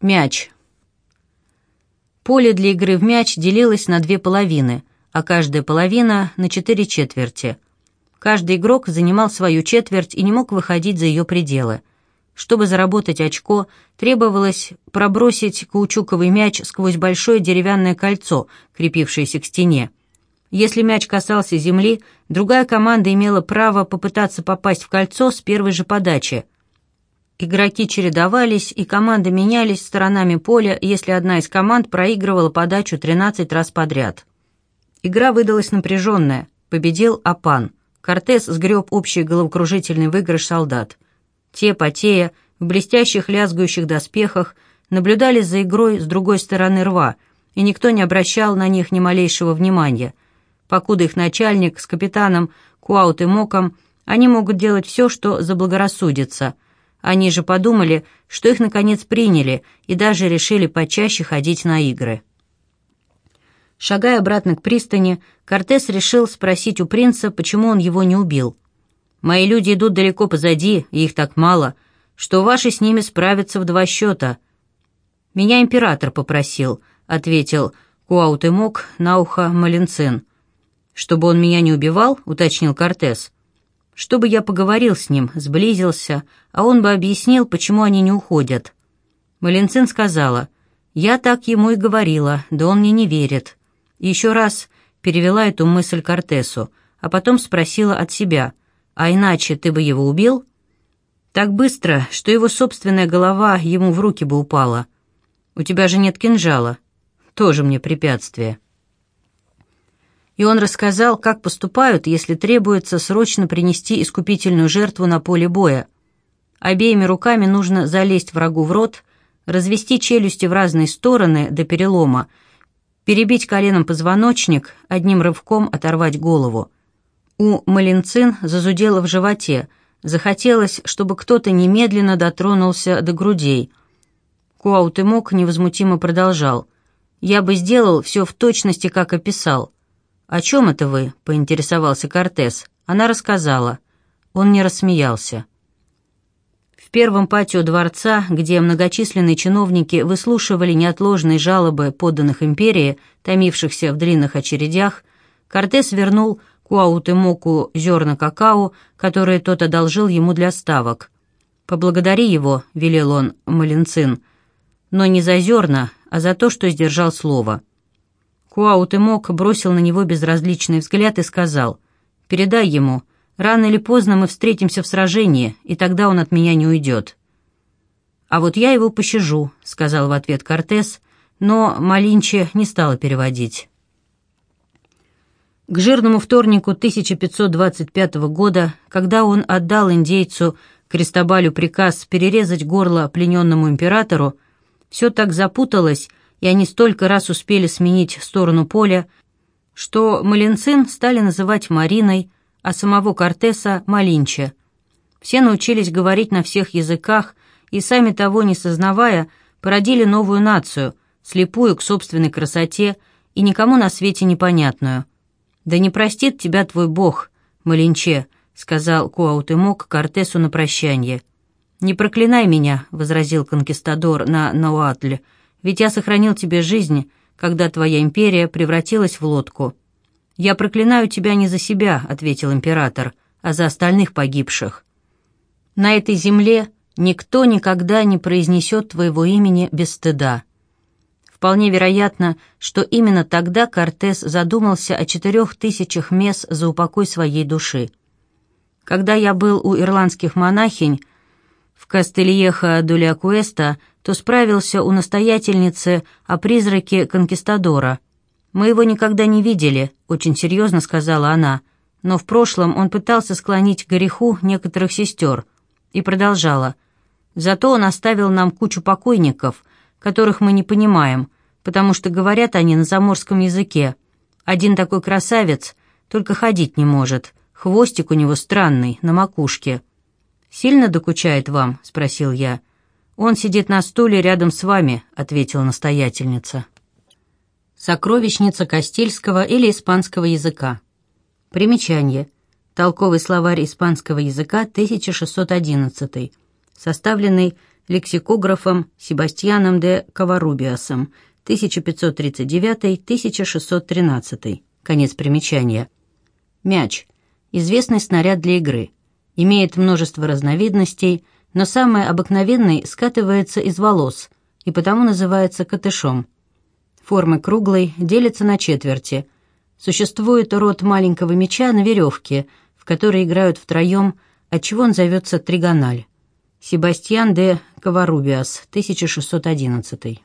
Мяч. Поле для игры в мяч делилось на две половины, а каждая половина на четыре четверти. Каждый игрок занимал свою четверть и не мог выходить за ее пределы. Чтобы заработать очко, требовалось пробросить каучуковый мяч сквозь большое деревянное кольцо, крепившееся к стене. Если мяч касался земли, другая команда имела право попытаться попасть в кольцо с первой же подачи – Игроки чередовались, и команды менялись сторонами поля, если одна из команд проигрывала подачу 13 раз подряд. Игра выдалась напряженная. Победил Апан. Кортес сгреб общий головокружительный выигрыш солдат. Те, потея, в блестящих лязгающих доспехах, наблюдали за игрой с другой стороны рва, и никто не обращал на них ни малейшего внимания. Покуда их начальник с капитаном Куаут и Моком, они могут делать все, что заблагорассудится — они же подумали, что их наконец приняли и даже решили почаще ходить на игры. Шагая обратно к пристани, Кортес решил спросить у принца, почему он его не убил. «Мои люди идут далеко позади, и их так мало, что ваши с ними справятся в два счета». «Меня император попросил», — ответил Куаутемок на ухо Малинцин. «Чтобы он меня не убивал?» — уточнил Кортес чтобы я поговорил с ним, сблизился, а он бы объяснил, почему они не уходят. Малинцин сказала, «Я так ему и говорила, да он мне не верит». Еще раз перевела эту мысль Кортесу, а потом спросила от себя, «А иначе ты бы его убил?» Так быстро, что его собственная голова ему в руки бы упала. «У тебя же нет кинжала». Тоже мне препятствие и он рассказал, как поступают, если требуется срочно принести искупительную жертву на поле боя. Обеими руками нужно залезть врагу в рот, развести челюсти в разные стороны до перелома, перебить коленом позвоночник, одним рывком оторвать голову. У Малинцин зазудело в животе, захотелось, чтобы кто-то немедленно дотронулся до грудей. Куаутемок невозмутимо продолжал. «Я бы сделал все в точности, как описал». «О чем это вы?» — поинтересовался Кортес. Она рассказала. Он не рассмеялся. В первом патио дворца, где многочисленные чиновники выслушивали неотложные жалобы подданных империи, томившихся в длинных очередях, Кортес вернул Куаутемоку зерна какао, которые тот одолжил ему для ставок. «Поблагодари его», — велел он Малинцин, — «но не за зерна, а за то, что сдержал слово». Куаутемок бросил на него безразличный взгляд и сказал, «Передай ему, рано или поздно мы встретимся в сражении, и тогда он от меня не уйдет». «А вот я его пощажу», — сказал в ответ Кортес, но Малинче не стала переводить. К жирному вторнику 1525 года, когда он отдал индейцу Кристобалю приказ перерезать горло плененному императору, все так запуталось, и они столько раз успели сменить сторону поля, что Малинцин стали называть Мариной, а самого Кортеса — Малинче. Все научились говорить на всех языках и, сами того не сознавая, породили новую нацию, слепую к собственной красоте и никому на свете непонятную. «Да не простит тебя твой бог, Малинче», — сказал Куаутемок Кортесу на прощание. «Не проклинай меня», — возразил конкистадор на Науатль, — ведь я сохранил тебе жизнь, когда твоя империя превратилась в лодку». «Я проклинаю тебя не за себя», — ответил император, «а за остальных погибших. На этой земле никто никогда не произнесет твоего имени без стыда». Вполне вероятно, что именно тогда Кортес задумался о четырех тысячах мес за упокой своей души. Когда я был у ирландских монахинь в Кастельеха Дулякуэста, то справился у настоятельницы о призраке конкистадора. «Мы его никогда не видели», — очень серьезно сказала она, но в прошлом он пытался склонить к греху некоторых сестер. И продолжала. «Зато он оставил нам кучу покойников, которых мы не понимаем, потому что говорят они на заморском языке. Один такой красавец только ходить не может, хвостик у него странный, на макушке». «Сильно докучает вам?» — спросил я. «Он сидит на стуле рядом с вами», — ответила настоятельница. Сокровищница Кастильского или испанского языка. Примечание. Толковый словарь испанского языка 1611, составленный лексикографом Себастьяном де Каварубиасом 1539-1613. Конец примечания. Мяч. Известный снаряд для игры. Имеет множество разновидностей, но самый обыкновенный скатывается из волос и потому называется катышом. Формы круглой, делится на четверти. Существует род маленького мяча на веревке, в которой играют втроем, отчего он зовется тригональ. Себастьян де Каварубиас, 1611.